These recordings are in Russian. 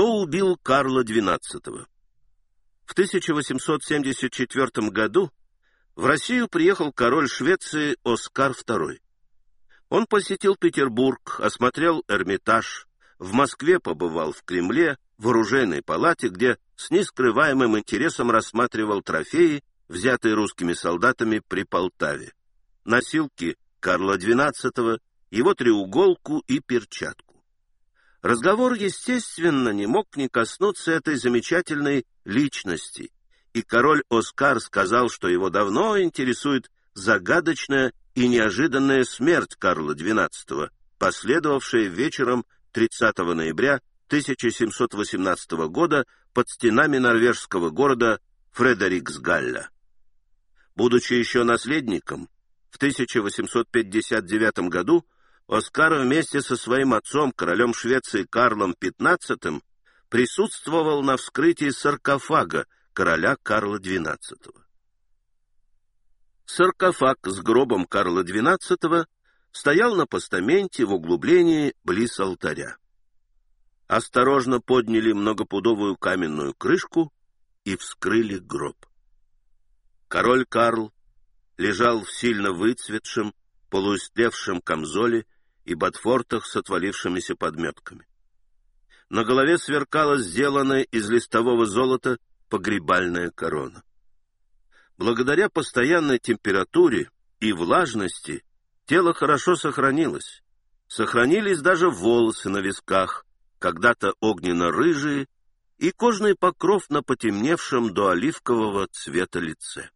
Кто убил Карла XII? В 1874 году в Россию приехал король Швеции Оскар II. Он посетил Петербург, осмотрел Эрмитаж, в Москве побывал в Кремле, в оружейной палате, где с нескрываемым интересом рассматривал трофеи, взятые русскими солдатами при Полтаве. Носилки Карла XII, его треуголку и перчатку. Разговор, естественно, не мог не коснуться этой замечательной личности, и король Оскар сказал, что его давно интересует загадочная и неожиданная смерть Карла XII, последовавшая вечером 30 ноября 1718 года под стенами норвежского города Фредериксгалля. Будучи еще наследником, в 1859 году Оскар вместе со своим отцом, королем Швеции Карлом XV, присутствовал на вскрытии саркофага короля Карла XII. Саркофаг с гробом Карла XII стоял на постаменте в углублении близ алтаря. Осторожно подняли многопудовую каменную крышку и вскрыли гроб. Король Карл лежал в сильно выцветшем, полуистлевшем камзоле и ботфортах с отвалившимися подметками. На голове сверкала сделанная из листового золота погребальная корона. Благодаря постоянной температуре и влажности тело хорошо сохранилось. Сохранились даже волосы на висках, когда-то огненно-рыжие, и кожный покров на потемневшем до оливкового цвета лице.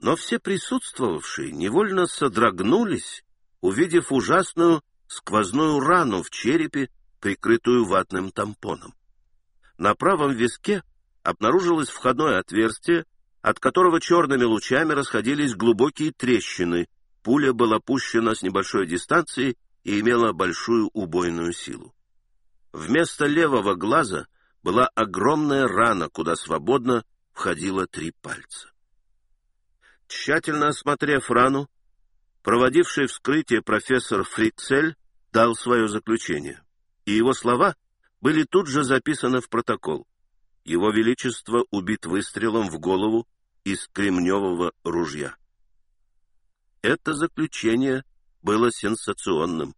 Но все присутствовавшие невольно содрогнулись, увидев ужасную сквозную рану в черепе, прикрытую ватным тампоном. На правом виске обнаружилось входное отверстие, от которого черными лучами расходились глубокие трещины. Пуля была пущена с небольшой дистанции и имела большую убойную силу. Вместо левого глаза была огромная рана, куда свободно входило три пальца. Тщательно осмотрев рану, проводивший вскрытие профессор Фрикцель дал свое заключение, и его слова были тут же записаны в протокол. Его Величество убит выстрелом в голову из кремневого ружья. Это заключение было сенсационным.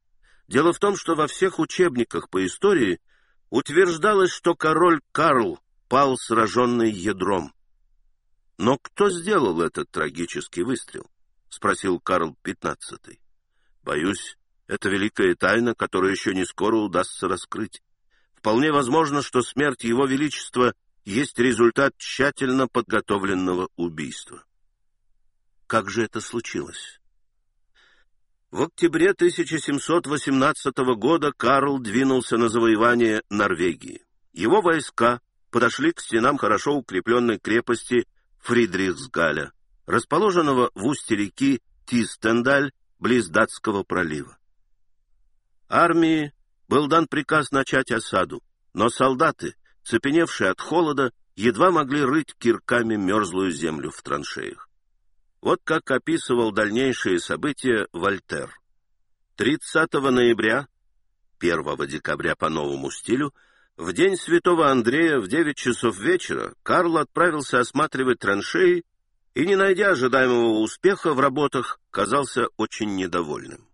Дело в том, что во всех учебниках по истории утверждалось, что король Карл пал сраженный ядром. Но кто сделал этот трагический выстрел? — спросил Карл XV. — Боюсь, это великая тайна, которую еще не скоро удастся раскрыть. Вполне возможно, что смерть Его Величества есть результат тщательно подготовленного убийства. Как же это случилось? В октябре 1718 года Карл двинулся на завоевание Норвегии. Его войска подошли к стенам хорошо укрепленной крепости Фридрихсгаля, расположенного в устье реки Тистендаль, близ Датского пролива. Армии был дан приказ начать осаду, но солдаты, цепеневшие от холода, едва могли рыть кирками мерзлую землю в траншеях. Вот как описывал дальнейшие события Вольтер. 30 ноября, 1 декабря по новому стилю, в день Святого Андрея в 9 часов вечера Карл отправился осматривать траншеи и, не найдя ожидаемого успеха в работах, казался очень недовольным.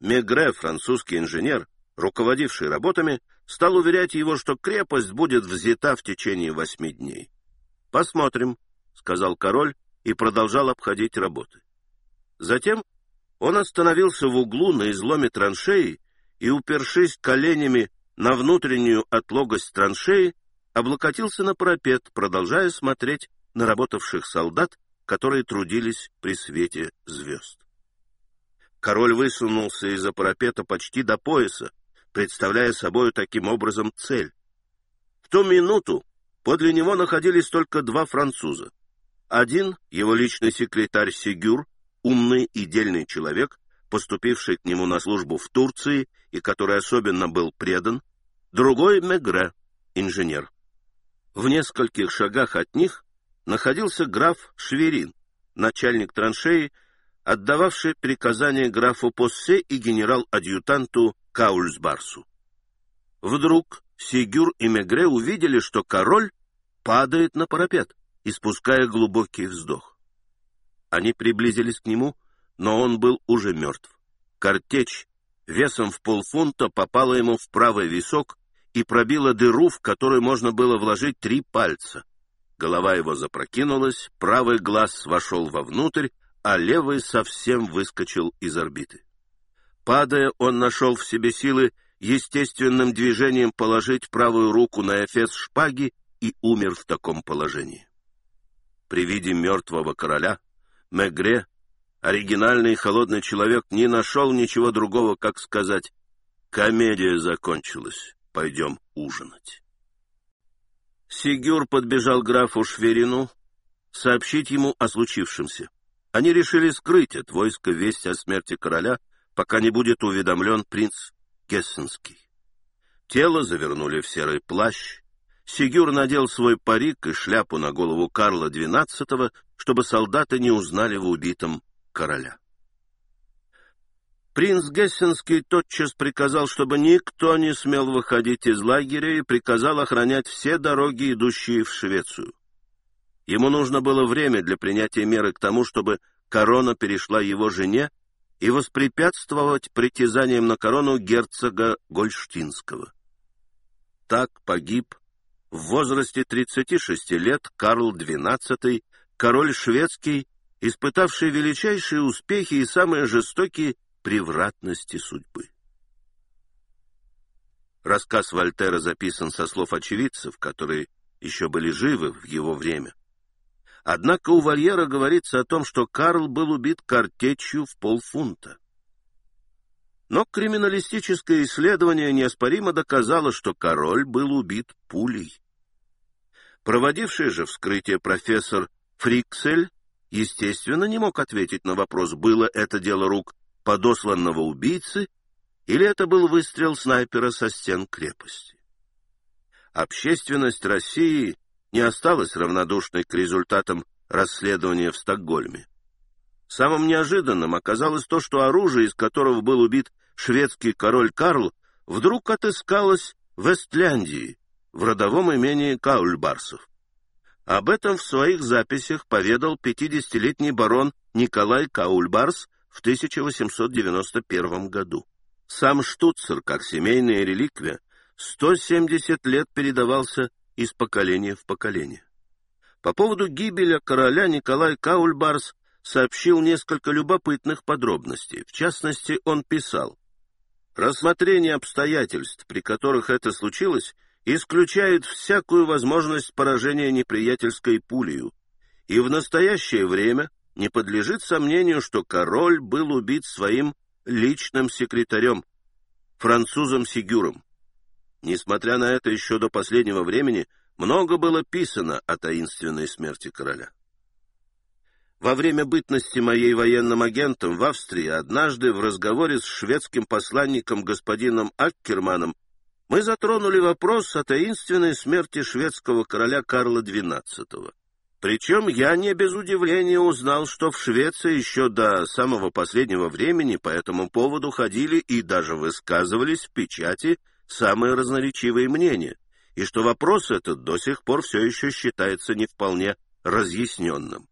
Мегре, французский инженер, руководивший работами, стал уверять его, что крепость будет взята в течение восьми дней. «Посмотрим», — сказал король, и продолжал обходить работы. Затем он остановился в углу на изломе траншеи и, упершись коленями на внутреннюю отлогость траншеи, облокотился на парапет, продолжая смотреть на работавших солдат, которые трудились при свете звезд. Король высунулся из-за парапета почти до пояса, представляя собой таким образом цель. В ту минуту подле него находились только два француза. Один, его личный секретарь Сигюр, умный и дельный человек, поступивший к нему на службу в Турции и который особенно был предан, другой — Мегре, инженер. В нескольких шагах от них находился граф Шверин, начальник траншеи, отдававший приказания графу Поссе и генерал-адъютанту Каульсбарсу. Вдруг Сигюр и Мегре увидели, что король падает на парапет, испуская глубокий вздох. Они приблизились к нему, но он был уже мертв. Картечь весом в полфунта попала ему в правый висок и пробила дыру, в которую можно было вложить три пальца. Голова его запрокинулась, правый глаз вошел вовнутрь, а левый совсем выскочил из орбиты. Падая, он нашел в себе силы естественным движением положить правую руку на эфес шпаги и умер в таком положении. При виде мертвого короля Мегре, оригинальный холодный человек, не нашел ничего другого, как сказать «Комедия закончилась, пойдем ужинать». Сигюр подбежал графу Шверину сообщить ему о случившемся. Они решили скрыть от войска весть о смерти короля, пока не будет уведомлен принц Гессенский. Тело завернули в серый плащ. Сигюр надел свой парик и шляпу на голову Карла XII, чтобы солдаты не узнали в убитом короля. Принц Гессенский тотчас приказал, чтобы никто не смел выходить из лагеря и приказал охранять все дороги, идущие в Швецию. Ему нужно было время для принятия меры к тому, чтобы корона перешла его жене и воспрепятствовать притязаниям на корону герцога Гольштинского. Так погиб в возрасте 36 лет Карл XII, король шведский, испытавший величайшие успехи и самые жестокие превратности судьбы. Рассказ Вольтера записан со слов очевидцев, которые еще были живы в его время. Однако у Вольера говорится о том, что Карл был убит картечью в полфунта. Но криминалистическое исследование неоспоримо доказало, что король был убит пулей. Проводивший же вскрытие профессор Фриксель, естественно, не мог ответить на вопрос, было это дело рук подосланного убийцы или это был выстрел снайпера со стен крепости. Общественность России не осталась равнодушной к результатам расследования в Стокгольме. Самым неожиданным оказалось то, что оружие, из которого был убит шведский король Карл, вдруг отыскалось в Эстляндии, в родовом имении Каульбарсов. Об этом в своих записях поведал 50-летний барон Николай Каульбарс в 1891 году. Сам штуцер, как семейная реликвия, 170 лет передавался из поколения в поколение. По поводу гибели короля Николай Каульбарс сообщил несколько любопытных подробностей. В частности, он писал, «Рассмотрение обстоятельств, при которых это случилось, исключает всякую возможность поражения неприятельской пулею, и в настоящее время не подлежит сомнению, что король был убит своим личным секретарем, французом Сигюром. Несмотря на это, еще до последнего времени много было писано о таинственной смерти короля. Во время бытности моей военным агентом в Австрии однажды в разговоре с шведским посланником господином Аккерманом мы затронули вопрос о таинственной смерти шведского короля Карла XII. Причем я не без удивления узнал, что в Швеции еще до самого последнего времени по этому поводу ходили и даже высказывались в печати самые разноречивые мнения, и что вопрос этот до сих пор все еще считается не вполне разъясненным.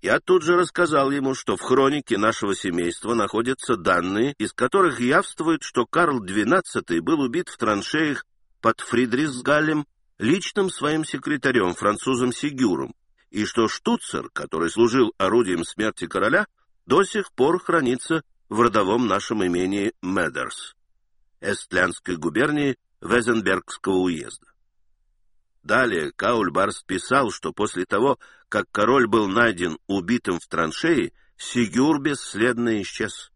Я тут же рассказал ему, что в хронике нашего семейства находятся данные, из которых явствует, что Карл XII был убит в траншеях под Фридрисгалем личным своим секретарем, французом Сигюром, и что штуцер, который служил орудием смерти короля, до сих пор хранится в родовом нашем имении Медерс. Эстлянской губернии Везенбергского уезда. Далее Каульбарс писал, что после того, как король был найден убитым в траншеи, Сигюр бесследно исчез.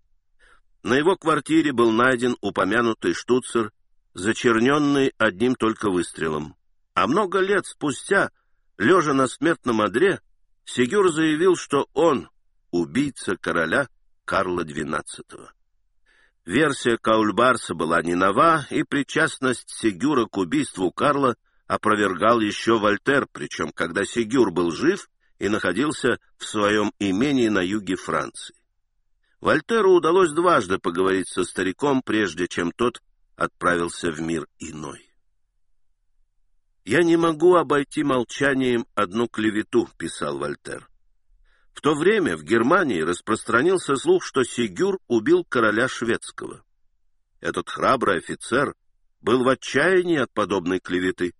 На его квартире был найден упомянутый штуцер, зачерненный одним только выстрелом. А много лет спустя, лежа на смертном одре, Сигюр заявил, что он убийца короля Карла XII. Версия Каульбарса была не нова, и причастность Сигюра к убийству Карла опровергал еще Вольтер, причем когда Сигюр был жив и находился в своем имении на юге Франции. Вольтеру удалось дважды поговорить со стариком, прежде чем тот отправился в мир иной. «Я не могу обойти молчанием одну клевету», — писал Вольтер. В то время в Германии распространился слух, что Сигюр убил короля шведского. Этот храбрый офицер был в отчаянии от подобной клеветы.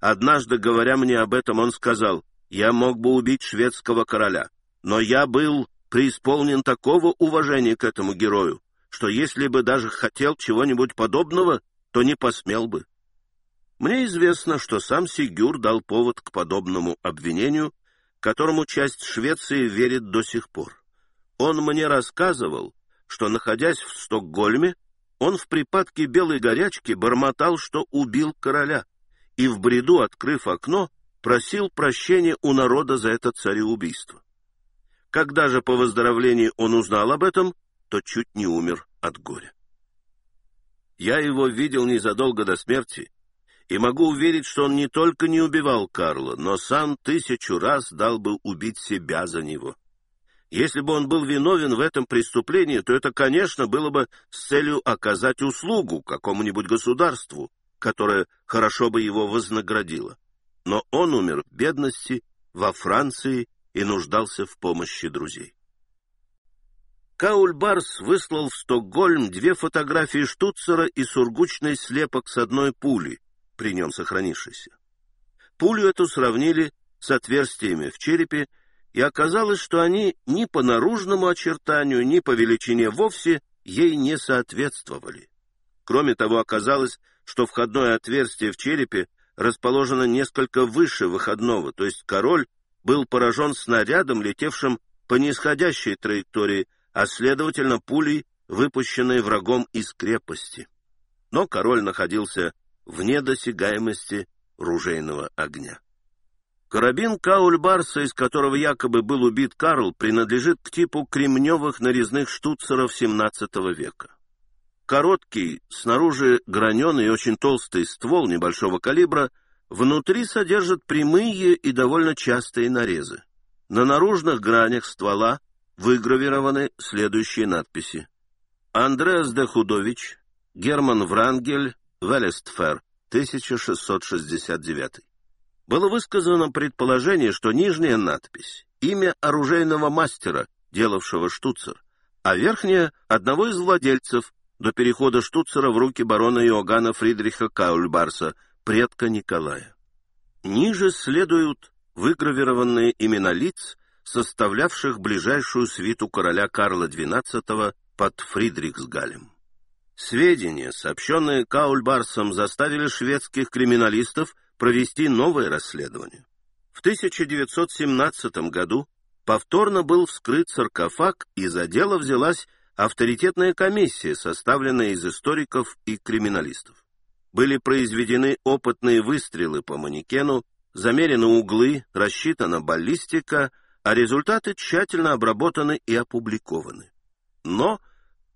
Однажды, говоря мне об этом, он сказал, «Я мог бы убить шведского короля, но я был преисполнен такого уважения к этому герою, что если бы даже хотел чего-нибудь подобного, то не посмел бы. Мне известно, что сам Сигюр дал повод к подобному обвинению, которому часть Швеции верит до сих пор. Он мне рассказывал, что, находясь в Стокгольме, он в припадке белой горячки бормотал, что убил короля, и в бреду, открыв окно, просил прощения у народа за это цареубийство. Когда же по выздоровлении он узнал об этом, то чуть не умер от горя. Я его видел незадолго до смерти, и могу уверить, что он не только не убивал Карла, но сам тысячу раз дал бы убить себя за него. Если бы он был виновен в этом преступлении, то это, конечно, было бы с целью оказать услугу какому-нибудь государству, которое хорошо бы его вознаградило. Но он умер в бедности, во Франции и нуждался в помощи друзей. Каульбарс выслал в Стокгольм две фотографии Штуцера и сургучный слепок с одной пули, при нем сохранившейся. Пулю эту сравнили с отверстиями в черепе, и оказалось, что они ни по наружному очертанию, ни по величине вовсе ей не соответствовали. Кроме того, оказалось, что входное отверстие в черепе расположено несколько выше выходного, то есть король был поражен снарядом, летевшим по нисходящей траектории, а следовательно пулей, выпущенной врагом из крепости. Но король находился вне досягаемости ружейного огня. Карабин Каульбарса, из которого якобы был убит Карл, принадлежит к типу кремневых нарезных штуцеров XVII века. Короткий, снаружи граненый и очень толстый ствол небольшого калибра внутри содержит прямые и довольно частые нарезы. На наружных гранях ствола выгравированы следующие надписи. Андреас де Худович, Герман Врангель, Велестфер, 1669. Было высказано предположение, что нижняя надпись — имя оружейного мастера, делавшего штуцер, а верхняя — одного из владельцев до перехода штуцера в руки барона Иоганна Фридриха Каульбарса, предка Николая. Ниже следуют выгравированные имена лиц, составлявших ближайшую свиту короля Карла XII под Фридрихсгалем. Сведения, сообщенные Каульбарсом, заставили шведских криминалистов провести новое расследование. В 1917 году повторно был вскрыт саркофаг, и за дело взялась авторитетная комиссия, составленная из историков и криминалистов. Были произведены опытные выстрелы по манекену, замерены углы, рассчитана баллистика, а результаты тщательно обработаны и опубликованы. Но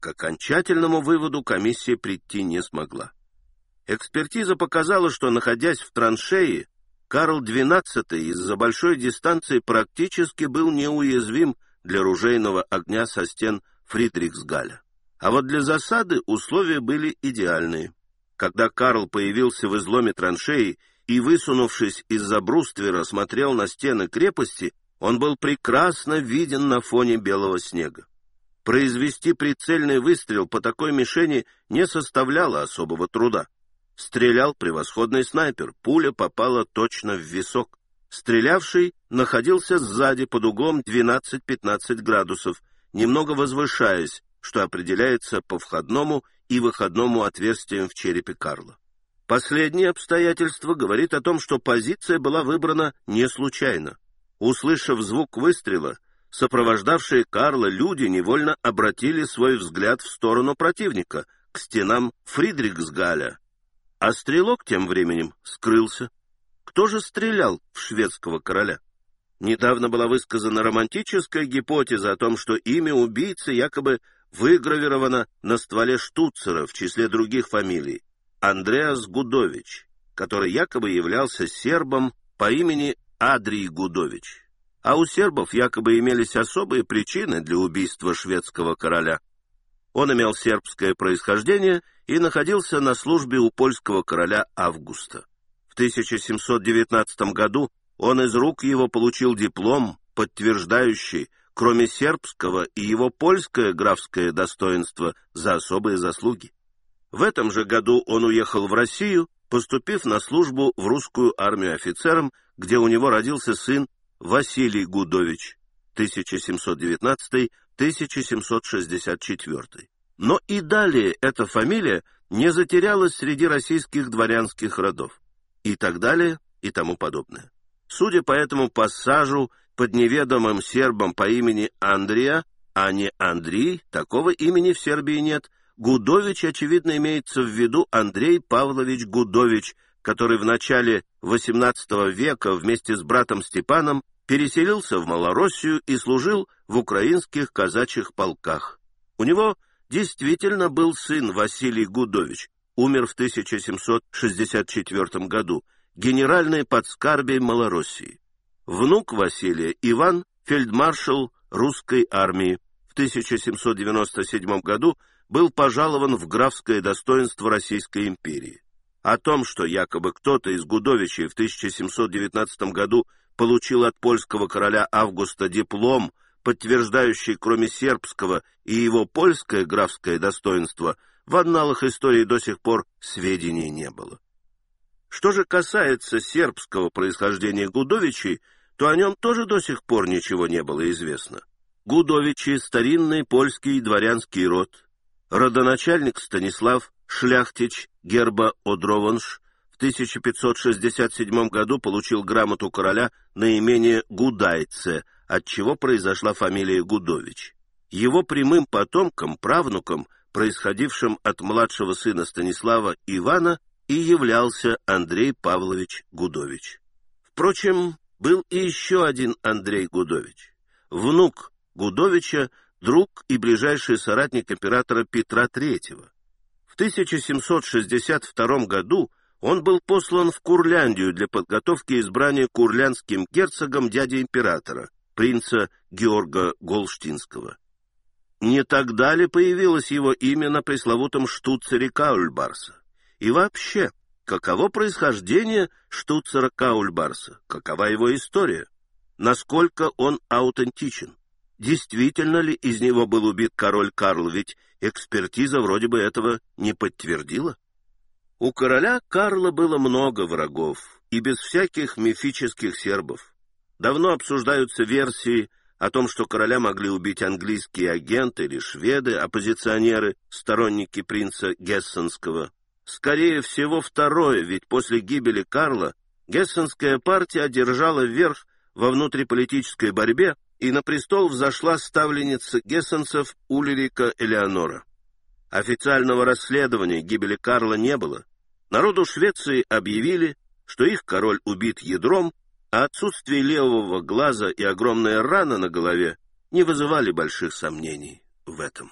к окончательному выводу комиссия прийти не смогла. Экспертиза показала, что, находясь в траншее, Карл XII из-за большой дистанции практически был неуязвим для ружейного огня со стен Фридрихсгаля. А вот для засады условия были идеальные. Когда Карл появился в изломе траншеи и, высунувшись из-за бруствера, смотрел на стены крепости, он был прекрасно виден на фоне белого снега. Произвести прицельный выстрел по такой мишени не составляло особого труда. Стрелял превосходный снайпер, пуля попала точно в висок. Стрелявший находился сзади под углом 12-15 градусов, немного возвышаясь, что определяется по входному и выходному отверстиям в черепе Карла. Последнее обстоятельство говорит о том, что позиция была выбрана не случайно. Услышав звук выстрела, сопровождавшие Карла люди невольно обратили свой взгляд в сторону противника, к стенам Фридрихсгаля. А стрелок тем временем скрылся. Кто же стрелял в шведского короля? Недавно была высказана романтическая гипотеза о том, что имя убийцы якобы выгравировано на стволе штуцера в числе других фамилий — Андреас Гудович, который якобы являлся сербом по имени Адрий Гудович. А у сербов якобы имелись особые причины для убийства шведского короля. Он имел сербское происхождение и находился на службе у польского короля Августа. В 1719 году он из рук его получил диплом, подтверждающий, кроме сербского и его польское графское достоинство за особые заслуги. В этом же году он уехал в Россию, поступив на службу в русскую армию офицером, где у него родился сын Василий Гудович 1719-1764. Но и далее эта фамилия не затерялась среди российских дворянских родов. И так далее, и тому подобное. Судя по этому пассажу под неведомым сербом по имени Андрия, а не Андрей, такого имени в Сербии нет, Гудович, очевидно, имеется в виду Андрей Павлович Гудович, который в начале XVIII века вместе с братом Степаном переселился в Малороссию и служил в украинских казачьих полках. У него действительно был сын Василий Гудович, умер в 1764 году, генеральный подскарбий Малороссии. Внук Василия Иван, фельдмаршал русской армии, в 1797 году был пожалован в графское достоинство Российской империи. О том, что якобы кто-то из Гудовичей в 1719 году получил от польского короля Августа диплом, подтверждающий кроме сербского и его польское графское достоинство, в анналах истории до сих пор сведений не было. Что же касается сербского происхождения Гудовичей, то о нем тоже до сих пор ничего не было известно. Гудовичи — старинный польский дворянский род. Родоначальник Станислав Шляхтич Герба Одрованш в 1567 году получил грамоту короля на имение Гудайце, от чего произошла фамилия Гудович. Его прямым потомком, правнуком, происходившим от младшего сына Станислава Ивана, и являлся Андрей Павлович Гудович. Впрочем, был и еще один Андрей Гудович, внук Гудовича, друг и ближайший соратник императора Петра III. В 1762 году он был послан в Курляндию для подготовки избрания курлянским герцогом дяди императора, принца Георга Голштинского. Не тогда ли появилось его имя на пресловутом штуцере Каульбарса? И вообще, каково происхождение штуцера Каульбарса? Какова его история? Насколько он аутентичен? Действительно ли из него был убит король Карл, ведь экспертиза вроде бы этого не подтвердила? У короля Карла было много врагов, и без всяких мифических сербов. Давно обсуждаются версии о том, что короля могли убить английские агенты или шведы, оппозиционеры, сторонники принца Гессенского. Скорее всего, второе, ведь после гибели Карла Гессенская партия одержала верх во внутриполитической борьбе, и на престол взошла ставленница гессенцев Улерика Элеонора. Официального расследования гибели Карла не было. Народу Швеции объявили, что их король убит ядром, а отсутствие левого глаза и огромная рана на голове не вызывали больших сомнений в этом.